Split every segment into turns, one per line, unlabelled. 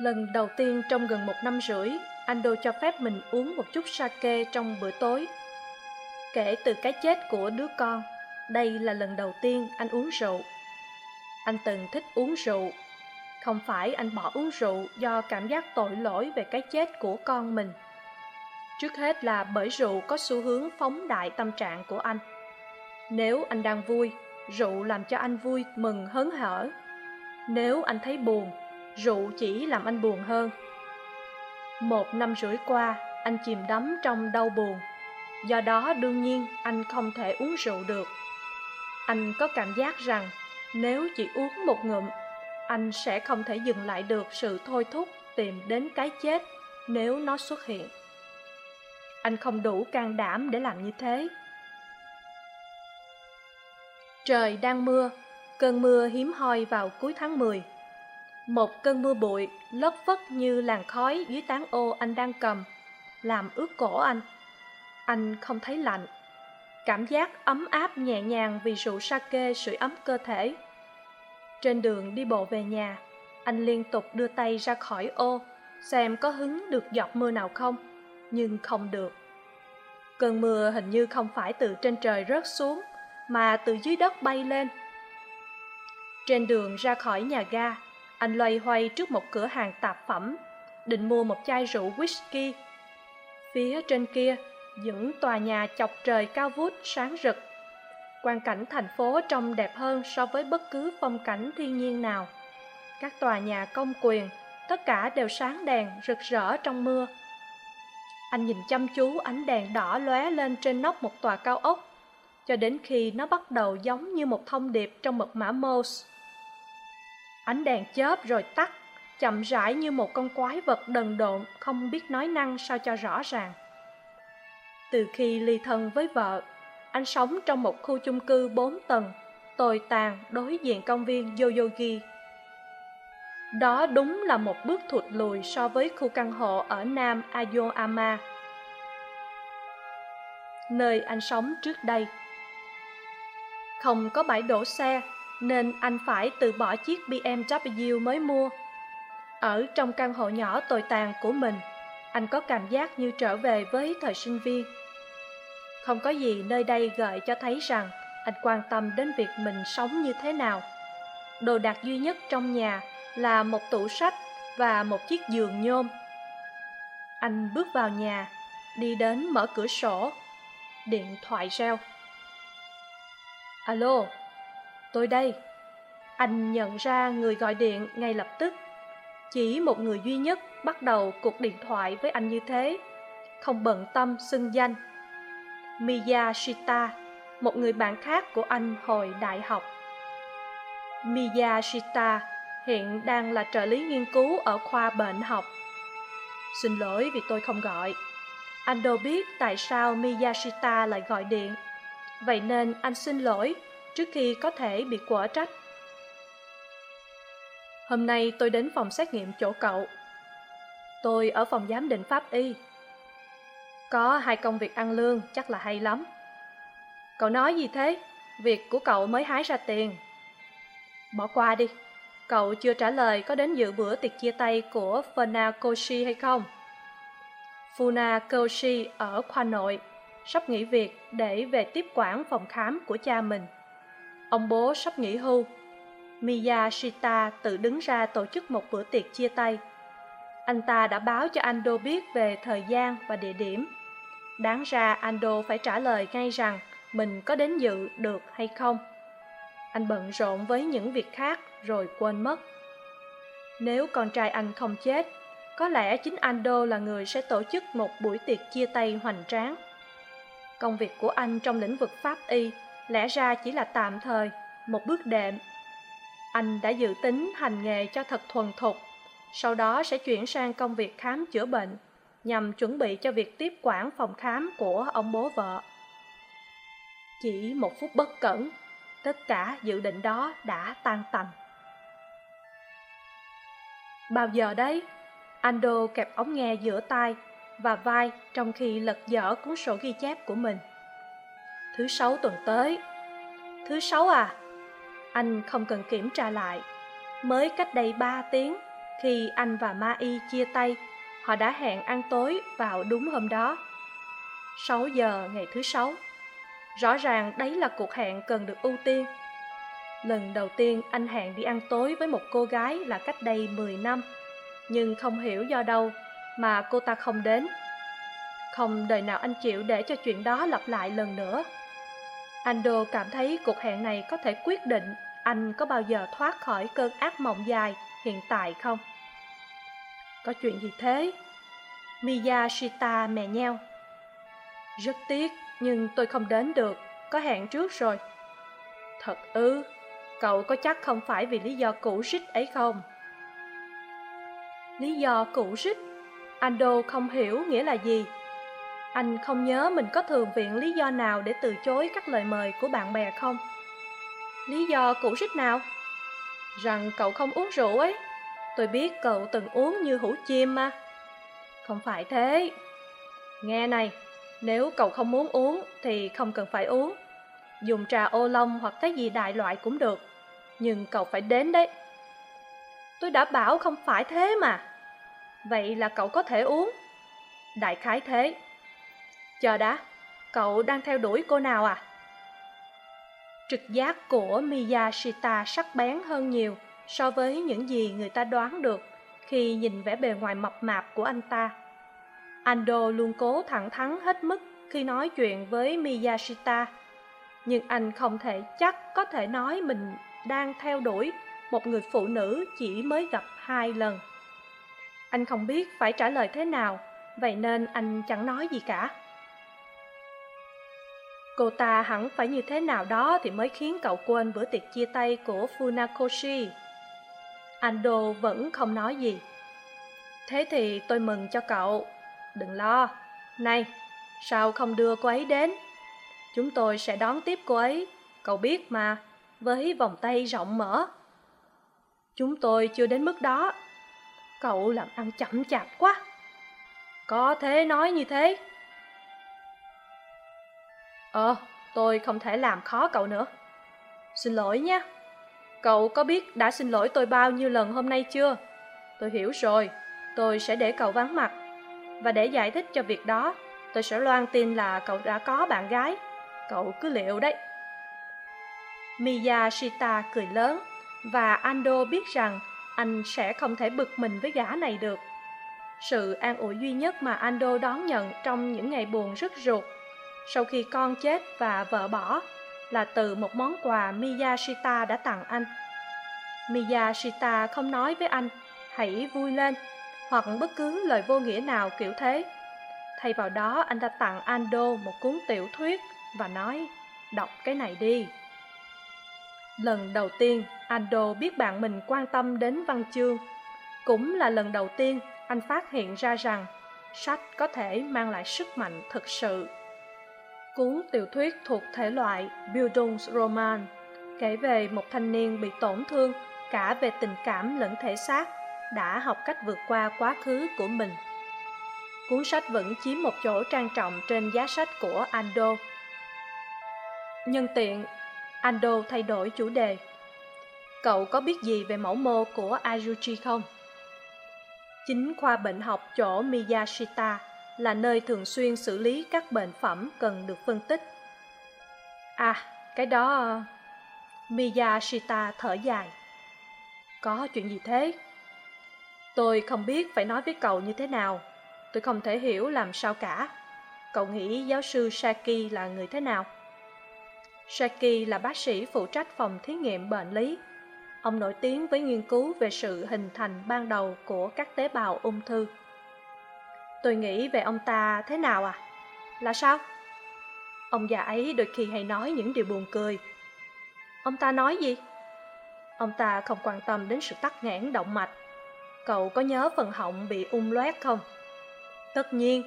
lần đầu tiên trong gần một năm rưỡi ando cho phép mình uống một chút sake trong bữa tối. Kể từ cái chết của đứa con, đây là lần đầu tiên anh uống rượu. Anh từng thích uống rượu. Không phải anh bỏ uống rượu do cảm giác tội lỗi về cái chết của con mình. Trước hết là bởi rượu có xu hướng phóng đại tâm trạng của anh. Nếu anh đang vui, rượu làm cho anh vui mừng hớn hở. Nếu anh thấy buồn rượu chỉ làm anh buồn hơn. Một năm rưỡi qua, anh chìm đắm trong đau buồn. Do đó, đương nhiên, anh không thể uống rượu được. Anh có cảm giác rằng nếu chỉ uống một ngụm, anh sẽ không thể dừng lại được sự thôi thúc tìm đến cái chết nếu nó xuất hiện. Anh không đủ can đảm để làm như thế. Trời đang mưa, cơn mưa hiếm hoi vào cuối tháng mười một cơn mưa bụi lất phất như làn khói dưới tán ô anh đang cầm. Làm ướt cổ anh. Anh không thấy lạnh. Cảm giác ấm áp nhẹ nhàng vì rượu sake sưởi ấm cơ thể. Trên đường đi bộ về nhà, anh liên tục đưa tay ra khỏi ô, xem có hứng được giọt mưa nào không, nhưng không được. Cơn mưa hình như không phải từ trên trời rớt xuống, mà từ dưới đất bay lên. Trên đường ra khỏi nhà ga anh loay hoay trước một cửa hàng tạp phẩm, định mua một chai rượu whisky. Phía trên kia, những tòa nhà chọc trời cao vút sáng rực. Quan cảnh thành phố trông đẹp hơn so với bất cứ phong cảnh thiên nhiên nào. Các tòa nhà công quyền, tất cả đều sáng đèn, rực rỡ trong mưa. Anh nhìn chăm chú ánh đèn đỏ lóe lên trên nóc một tòa cao ốc, cho đến khi nó bắt đầu giống như một thông điệp trong mật mã morse ánh đèn chớp rồi tắt, chậm rãi như một con quái vật đần độn, không biết nói năng sao cho rõ ràng. Từ khi ly thân với vợ, anh sống trong một khu chung cư bốn tầng, tồi tàn, đối diện công viên yoyogi. Đó đúng là một bước thụt lùi so với khu căn hộ ở nam ayoyama nơi anh sống trước đây. Không có bãi đổ xe nên anh phải từ bỏ chiếc bmw mới mua. Ở trong căn hộ nhỏ tồi tàn của mình, anh có cảm giác như trở về với thời sinh viên. Không có gì nơi đây gợi cho thấy rằng anh quan tâm đến việc mình sống như thế nào. Đồ đạc duy nhất trong nhà là một tủ sách và một chiếc giường nhôm. Anh bước vào nhà, đi đến mở cửa sổ. Điện thoại reo. Alo tôi đây. Anh nhận ra người gọi điện ngay lập tức. Chỉ một người duy nhất bắt đầu cuộc điện thoại với anh như thế. Không bận tâm xưng danh. Miyashita, một người bạn khác của anh hồi đại học. Miyashita hiện đang là trợ lý nghiên cứu ở khoa bệnh học. Xin lỗi vì tôi không gọi. Anh đâu biết tại sao miyashita lại gọi điện. Vậy nên anh xin lỗi trước khi có thể bị quở trách. Hôm nay tôi đến phòng xét nghiệm chỗ cậu. Tôi ở phòng giám định pháp y. Có hai công việc ăn lương, chắc là hay lắm. Cậu nói gì thế? Việc của cậu mới hái ra tiền. Bỏ qua đi. Cậu chưa trả lời có đến dự bữa tiệc chia tay của funa koshi hay không? Funa koshi ở khoa nội, sắp nghỉ việc để về tiếp quản phòng khám của cha mình ông bố sắp nghỉ hưu. Miyashita tự đứng ra tổ chức một bữa tiệc chia tay. Anh ta đã báo cho ando biết về thời gian và địa điểm. Đáng ra ando phải trả lời ngay rằng mình có đến dự được hay không. Anh bận rộn với những việc khác rồi quên mất. Nếu con trai anh không chết, có lẽ chính ando là người sẽ tổ chức một buổi tiệc chia tay hoành tráng. Công việc của anh trong lĩnh vực pháp y lẽ ra chỉ là tạm thời, một bước đệm. Anh đã dự tính hành nghề cho thật thuần thục, sau đó sẽ chuyển sang công việc khám chữa bệnh, nhằm chuẩn bị cho việc tiếp quản phòng khám của ông bố vợ. Chỉ một phút bất cẩn, tất cả dự định đó đã tan tành. Bao giờ đấy, ando kẹp ống nghe giữa tai và vai trong khi lật dở cuốn sổ ghi chép của mình thứ sáu tuần tới. Thứ sáu à anh không cần kiểm tra lại. Mới cách đây ba tiếng, khi anh và ma y chia tay, họ đã hẹn ăn tối vào đúng hôm đó. Sáu giờ ngày thứ sáu. Rõ ràng đấy là cuộc hẹn cần được ưu tiên. Lần đầu tiên anh hẹn đi ăn tối với một cô gái là cách đây mười năm. Nhưng không hiểu do đâu mà cô ta không đến. Không đời nào anh chịu để cho chuyện đó lặp lại lần nữa ando cảm thấy cuộc hẹn này có thể quyết định anh có bao giờ thoát khỏi cơn ác mộng dài hiện tại không? Có chuyện gì thế? Miyashita mè nheo. Rất tiếc nhưng tôi không đến được. Có hẹn trước rồi. Thật ư? Cậu có chắc không phải vì lý do cũ rích ấy không? Lý do cũ rích ando không hiểu nghĩa là gì anh không nhớ mình có thường viện lý do nào để từ chối các lời mời của bạn bè không? Lý do cũ rích nào? Rằng cậu không uống rượu ấy. Tôi biết cậu từng uống như hũ chim mà. Không phải thế. Nghe này, nếu cậu không muốn uống thì không cần phải uống. Dùng trà ô long hoặc cái gì đại loại cũng được. Nhưng cậu phải đến đấy. Tôi đã bảo không phải thế mà. Vậy là cậu có thể uống. Đại khái thế chờ đã, cậu đang theo đuổi cô nào à? Trực giác của miyashita sắc bén hơn nhiều so với những gì người ta đoán được khi nhìn vẻ bề ngoài mập mạp của anh ta. Ando luôn cố thẳng thắn hết mức khi nói chuyện với miyashita, nhưng anh không thể chắc có thể nói mình đang theo đuổi một người phụ nữ chỉ mới gặp hai lần. Anh không biết phải trả lời thế nào, vậy nên anh chẳng nói gì cả cô ta hẳn phải như thế nào đó thì mới khiến cậu quên bữa tiệc chia tay của funakoshi. Ando vẫn không nói gì. Thế thì tôi mừng cho cậu. Đừng lo. Này, sao không đưa cô ấy đến? Chúng tôi sẽ đón tiếp cô ấy. Cậu biết mà, với vòng tay rộng mở. Chúng tôi chưa đến mức đó. Cậu làm ăn chậm chạp quá. Có thế nói như thế ờ tôi không thể làm khó cậu nữa. Xin lỗi nhé. Cậu có biết đã xin lỗi tôi bao nhiêu lần hôm nay chưa? Tôi hiểu rồi. Tôi sẽ để cậu vắng mặt. Và để giải thích cho việc đó, tôi sẽ loan tin là cậu đã có bạn gái. Cậu cứ liệu đấy. Miyashita cười lớn và ando biết rằng anh sẽ không thể bực mình với gã này được. Sự an ủi duy nhất mà ando đón nhận trong những ngày buồn rất ruột sau khi con chết và vợ bỏ là từ một món quà miyashita đã tặng anh. Miyashita không nói với anh, hãy vui lên, hoặc bất cứ lời vô nghĩa nào kiểu thế. Thay vào đó, anh đã tặng ando một cuốn tiểu thuyết và nói, đọc cái này đi. Lần đầu tiên ando biết bạn mình quan tâm đến văn chương, cũng là lần đầu tiên anh phát hiện ra rằng sách có thể mang lại sức mạnh thực sự cuốn tiểu thuyết thuộc thể loại bildungsroman kể về một thanh niên bị tổn thương cả về tình cảm lẫn thể xác, đã học cách vượt qua quá khứ của mình. Cuốn sách vẫn chiếm một chỗ trang trọng trên giá sách của ando. Nhân tiện, ando thay đổi chủ đề. Cậu có biết gì về mẫu mô của ajuchi không? Chính khoa bệnh học chỗ miyashita là nơi thường xuyên xử lý các bệnh phẩm cần được phân tích. À cái đó ờ, miyashita thở dài. Có chuyện gì thế? Tôi không biết phải nói với cậu như thế nào. Tôi không thể hiểu làm sao cả. Cậu nghĩ giáo sư saki là người thế nào? Saki là bác sĩ phụ trách phòng thí nghiệm bệnh lý. Ông nổi tiếng với nghiên cứu về sự hình thành ban đầu của các tế bào ung thư tôi nghĩ về ông ta thế nào à? Là sao? Ông già ấy đôi khi hay nói những điều buồn cười. Ông ta nói gì? Ông ta không quan tâm đến sự tắc nghẽn động mạch. Cậu có nhớ phần họng bị ung loét không? Tất nhiên,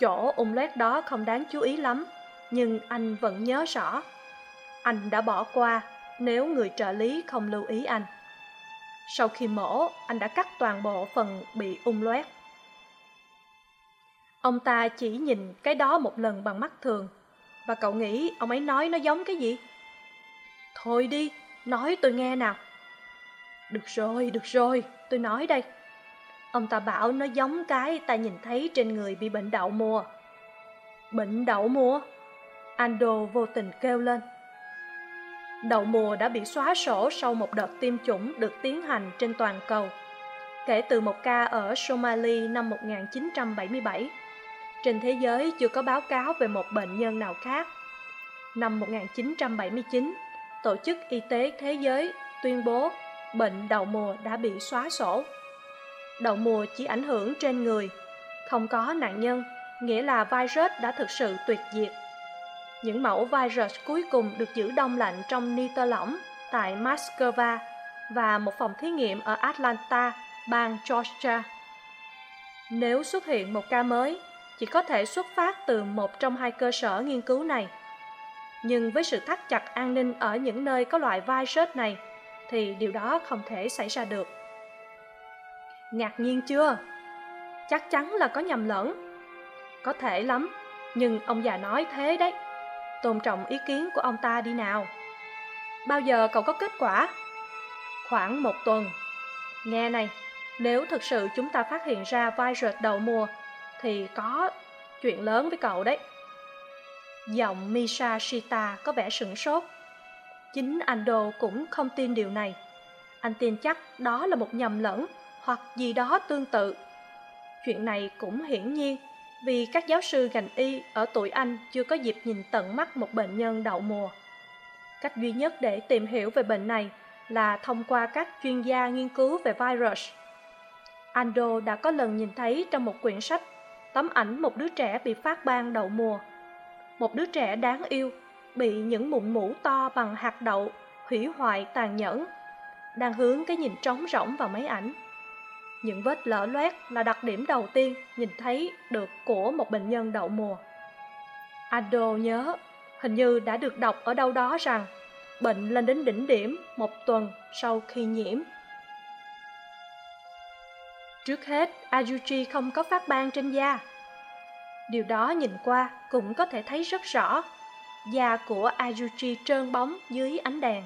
chỗ ung loét đó không đáng chú ý lắm, nhưng anh vẫn nhớ rõ. Anh đã bỏ qua, nếu người trợ lý không lưu ý anh. Sau khi mổ, anh đã cắt toàn bộ phần bị ung loét ông ta chỉ nhìn cái đó một lần bằng mắt thường. Và cậu nghĩ ông ấy nói nó giống cái gì? Thôi đi, nói tôi nghe nào. Được rồi được rồi, tôi nói đây. Ông ta bảo nó giống cái ta nhìn thấy trên người bị bệnh đậu mùa. Bệnh đậu mùa? Ando vô tình kêu lên. Đậu mùa đã bị xóa sổ sau một đợt tiêm chủng được tiến hành trên toàn cầu, kể từ một ca ở somali năm 1977 trên thế giới chưa có báo cáo về một bệnh nhân nào khác. Năm 1979 tổ chức y tế thế giới tuyên bố bệnh đậu mùa đã bị xóa sổ. Đậu mùa chỉ ảnh hưởng trên người, không có nạn nhân, nghĩa là virus đã thực sự tuyệt diệt. Những mẫu virus cuối cùng được giữ đông lạnh trong nitơ lỏng tại moscow và một phòng thí nghiệm ở atlanta, bang georgia. Nếu xuất hiện một ca mới chỉ có thể xuất phát từ một trong hai cơ sở nghiên cứu này. Nhưng với sự thắt chặt an ninh ở những nơi có loại virus này, thì điều đó không thể xảy ra được. Ngạc nhiên chưa? Chắc chắn là có nhầm lẫn. Có thể lắm, nhưng ông già nói thế đấy. Tôn trọng ý kiến của ông ta đi nào. Bao giờ cậu có kết quả? Khoảng một tuần. Nghe này, nếu thực sự chúng ta phát hiện ra virus đầu mùa thì có chuyện lớn với cậu đấy. Giọng misha shita có vẻ sửng sốt. Chính ando cũng không tin điều này. Anh tin chắc đó là một nhầm lẫn hoặc gì đó tương tự. Chuyện này cũng hiển nhiên vì các giáo sư ngành y ở tuổi anh chưa có dịp nhìn tận mắt một bệnh nhân đậu mùa. Cách duy nhất để tìm hiểu về bệnh này là thông qua các chuyên gia nghiên cứu về virus. Ando đã có lần nhìn thấy trong một quyển sách tấm ảnh một đứa trẻ bị phát ban đậu mùa. Một đứa trẻ đáng yêu, bị những mụn mũ to bằng hạt đậu, hủy hoại tàn nhẫn, đang hướng cái nhìn trống rỗng vào máy ảnh. Những vết lở loét là đặc điểm đầu tiên nhìn thấy được của một bệnh nhân đậu mùa. Ado nhớ, hình như đã được đọc ở đâu đó rằng bệnh lên đến đỉnh điểm một tuần sau khi nhiễm trước hết ajuchi không có phát ban trên da. Điều đó nhìn qua cũng có thể thấy rất rõ. Da của ajuchi trơn bóng dưới ánh đèn.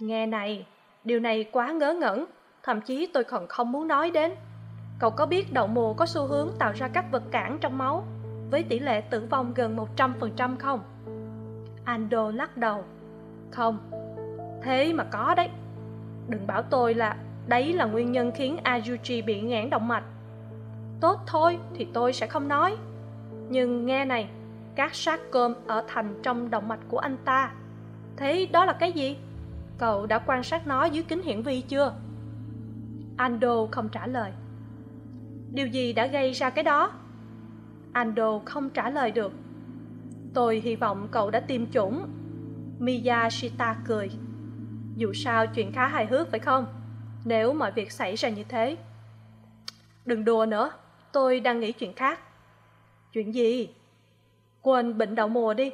Nghe này, điều này quá ngớ ngẩn. Thậm chí tôi còn không muốn nói đến. Cậu có biết đậu mùa có xu hướng tạo ra các vật cản trong máu với tỷ lệ tử vong gần một trăm phần trăm không? Ando lắc đầu. Không. Thế mà có đấy. Đừng bảo tôi là đấy là nguyên nhân khiến Ayuji bị ngãn động mạch. Tốt thôi thì tôi sẽ không nói. Nhưng nghe này, các sát cơm ở thành trong động mạch của anh ta. Thế đó là cái gì? Cậu đã quan sát nó dưới kính hiển vi chưa? Ando không trả lời. Điều gì đã gây ra cái đó? Ando không trả lời được. Tôi hy vọng cậu đã tiêm chủng. Miyashita cười. Dù sao chuyện khá hài hước phải không? Nếu mọi việc xảy ra như thế. Đừng đùa nữa, tôi đang nghĩ chuyện khác. Chuyện gì? Quên bệnh đậu mùa đi,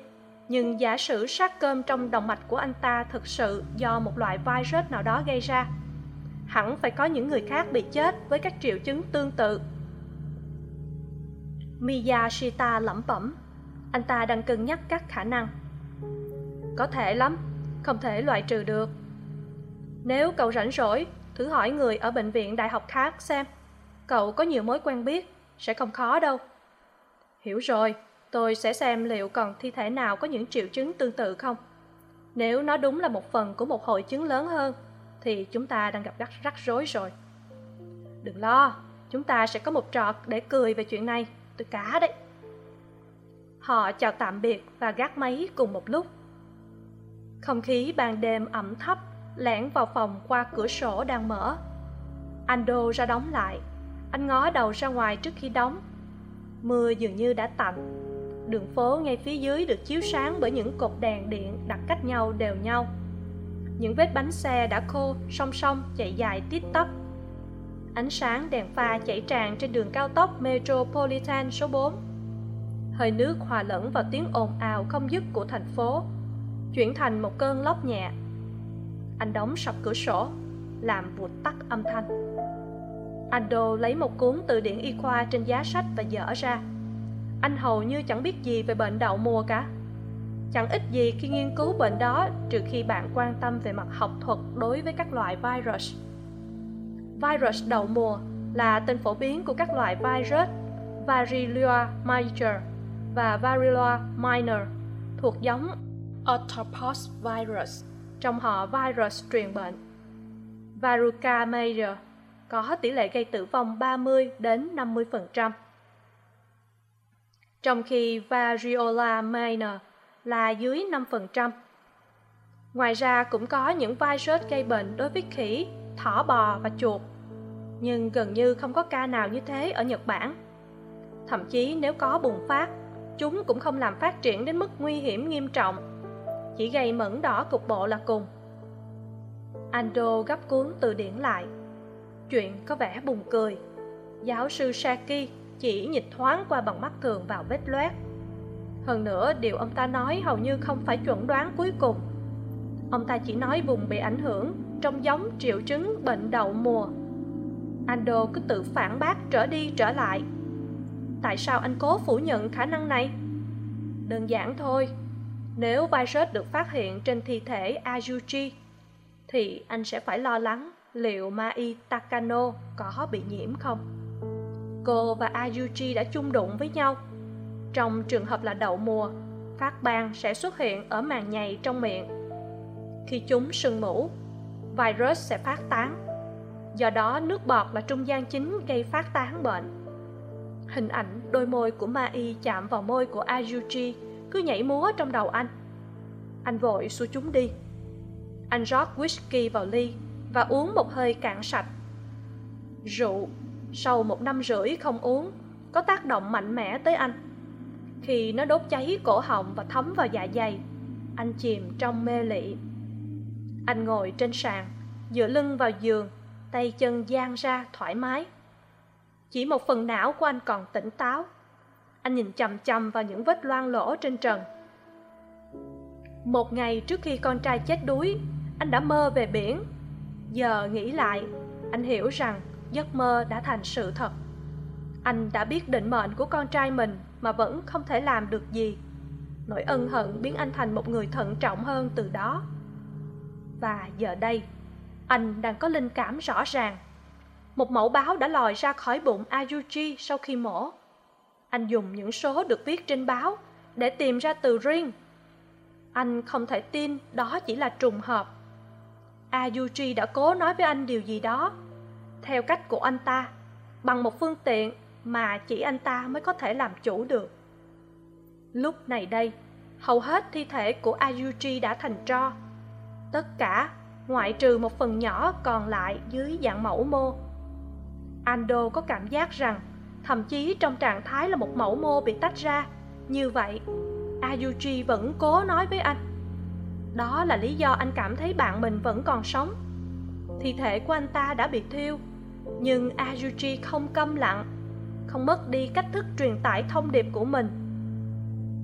nhưng giả sử sát cơm trong động mạch của anh ta thực sự do một loại virus nào đó gây ra, hẳn phải có những người khác bị chết với các triệu chứng tương tự. Miyashita lẩm bẩm, anh ta đang cân nhắc các khả năng. Có thể lắm, không thể loại trừ được. Nếu cậu rảnh rỗi thử hỏi người ở bệnh viện đại học khác xem, cậu có nhiều mối quen biết, sẽ không khó đâu. Hiểu rồi, tôi sẽ xem liệu còn thi thể nào có những triệu chứng tương tự không. Nếu nó đúng là một phần của một hội chứng lớn hơn, thì chúng ta đang gặp rắc rắc rối rồi. Đừng lo, chúng ta sẽ có một trò để cười về chuyện này, tôi cá đấy. Họ chào tạm biệt và gác máy cùng một lúc. Không khí ban đêm ẩm thấp lẻn vào phòng qua cửa sổ đang mở. Ando ra đóng lại. Anh ngó đầu ra ngoài trước khi đóng. Mưa dường như đã tạnh. Đường phố ngay phía dưới được chiếu sáng bởi những cột đèn điện đặt cách nhau đều nhau. Những vết bánh xe đã khô, song song, chạy dài tít tắp. Ánh sáng đèn pha chảy tràn trên đường cao tốc metropolitan số 4 hơi nước hòa lẫn vào tiếng ồn ào không dứt của thành phố, chuyển thành một cơn lốc nhẹ anh đóng sập cửa sổ, làm vụt tắt âm thanh. Ando lấy một cuốn từ điển y khoa trên giá sách và dở ra. Anh hầu như chẳng biết gì về bệnh đậu mùa cả. Chẳng ít gì khi nghiên cứu bệnh đó, trừ khi bạn quan tâm về mặt học thuật đối với các loại virus. Virus đậu mùa là tên phổ biến của các loại virus variola major và variola minor, thuộc giống Orthopus virus trong họ virus truyền bệnh. Varuca major có tỷ lệ gây tử vong 30 đến 50%. Trong khi Variola minor là dưới 5%. Ngoài ra cũng có những virus gây bệnh đối với khỉ, thỏ bò và chuột. Nhưng gần như không có ca nào như thế ở Nhật Bản. Thậm chí nếu có bùng phát, chúng cũng không làm phát triển đến mức nguy hiểm nghiêm trọng, chỉ gây mẩn đỏ cục bộ là cùng. Ando gấp cuốn từ điển lại. Chuyện có vẻ buồn cười. Giáo sư Saki chỉ nhịt thoáng qua bằng mắt thường vào vết loét hơn nữa, điều ông ta nói hầu như không phải chuẩn đoán cuối cùng ông ta chỉ nói vùng bị ảnh hưởng trông giống triệu chứng bệnh đậu mùa ando cứ tự phản bác trở đi trở lại tại sao anh cố phủ nhận khả năng này đơn giản thôi nếu virus được phát hiện trên thi thể Ayuji, thì anh sẽ phải lo lắng liệu mai takano có bị nhiễm không. Cô và Ayuji đã chung đụng với nhau. Trong trường hợp là đậu mùa phát ban sẽ xuất hiện ở màng nhầy trong miệng. Khi chúng sưng mũ virus sẽ phát tán. Do đó nước bọt là trung gian chính gây phát tán bệnh. Hình ảnh đôi môi của mai chạm vào môi của ayuji cứ nhảy múa trong đầu anh. Anh vội xua chúng đi. Anh rót whisky vào ly và uống một hơi cạn sạch. Rượu, sau một năm rưỡi không uống, có tác động mạnh mẽ tới anh. Khi nó đốt cháy cổ họng và thấm vào dạ dày, anh chìm trong mê lị. Anh ngồi trên sàn, dựa lưng vào giường, tay chân giang ra thoải mái. Chỉ một phần não của anh còn tỉnh táo anh nhìn chằm chằm vào những vết loang lỗ trên trần. Một ngày trước khi con trai chết đuối, anh đã mơ về biển. Giờ nghĩ lại, anh hiểu rằng giấc mơ đã thành sự thật. Anh đã biết định mệnh của con trai mình mà vẫn không thể làm được gì. Nỗi ân hận biến anh thành một người thận trọng hơn từ đó. Và giờ đây, anh đang có linh cảm rõ ràng. Một mẫu báo đã lòi ra khỏi bụng ayuji sau khi mổ anh dùng những số được viết trên báo để tìm ra từ riêng. Anh không thể tin đó chỉ là trùng hợp. Ayuji đã cố nói với anh điều gì đó. Theo cách của anh ta, bằng một phương tiện mà chỉ anh ta mới có thể làm chủ được. Lúc này đây, hầu hết thi thể của ayuji đã thành tro. Tất cả, ngoại trừ một phần nhỏ còn lại dưới dạng mẫu mô. Ando có cảm giác rằng thậm chí trong trạng thái là một mẫu mô bị tách ra. Như vậy, ayuji vẫn cố nói với anh. Đó là lý do anh cảm thấy bạn mình vẫn còn sống. Thi thể của anh ta đã bị thiêu, nhưng ayuji không câm lặng, không mất đi cách thức truyền tải thông điệp của mình.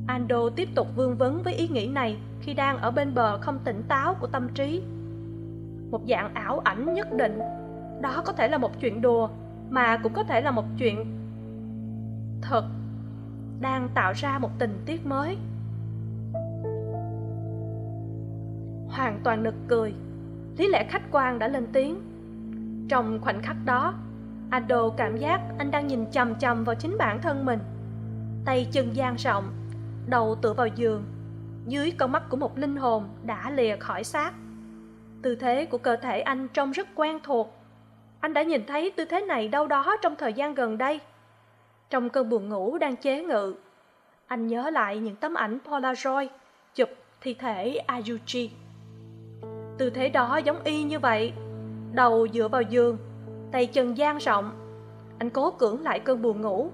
Ando tiếp tục vương vấn với ý nghĩ này khi đang ở bên bờ không tỉnh táo của tâm trí. Một dạng ảo ảnh nhất định. Đó có thể là một chuyện đùa, mà cũng có thể là một chuyện thật, đang tạo ra một tình tiết mới. Hoàn toàn nực cười, lý lẽ khách quan đã lên tiếng. Trong khoảnh khắc đó, ado cảm giác anh đang nhìn chằm chằm vào chính bản thân mình. Tay chân dang rộng, đầu tựa vào giường, dưới con mắt của một linh hồn đã lìa khỏi xác. Tư thế của cơ thể anh trông rất quen thuộc. Anh đã nhìn thấy tư thế này đâu đó trong thời gian gần đây trong cơn buồn ngủ đang chế ngự. Anh nhớ lại những tấm ảnh polaroid chụp thi thể ayuji tư thế đó giống y như vậy, đầu dựa vào giường, tay chân dang rộng. Anh cố cưỡng lại cơn buồn ngủ,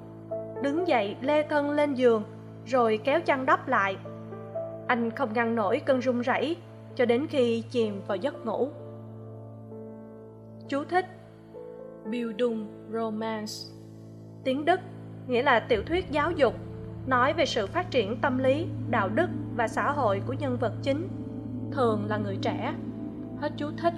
đứng dậy lê thân lên giường, rồi kéo chăn đắp lại. Anh không ngăn nổi cơn run rẩy cho đến khi chìm vào giấc ngủ. Chú thích bildung romance. Tiếng đức nghĩa là tiểu thuyết giáo dục, nói về sự phát triển tâm lý, đạo đức và xã hội của nhân vật chính, thường là người trẻ. Hết chú thích.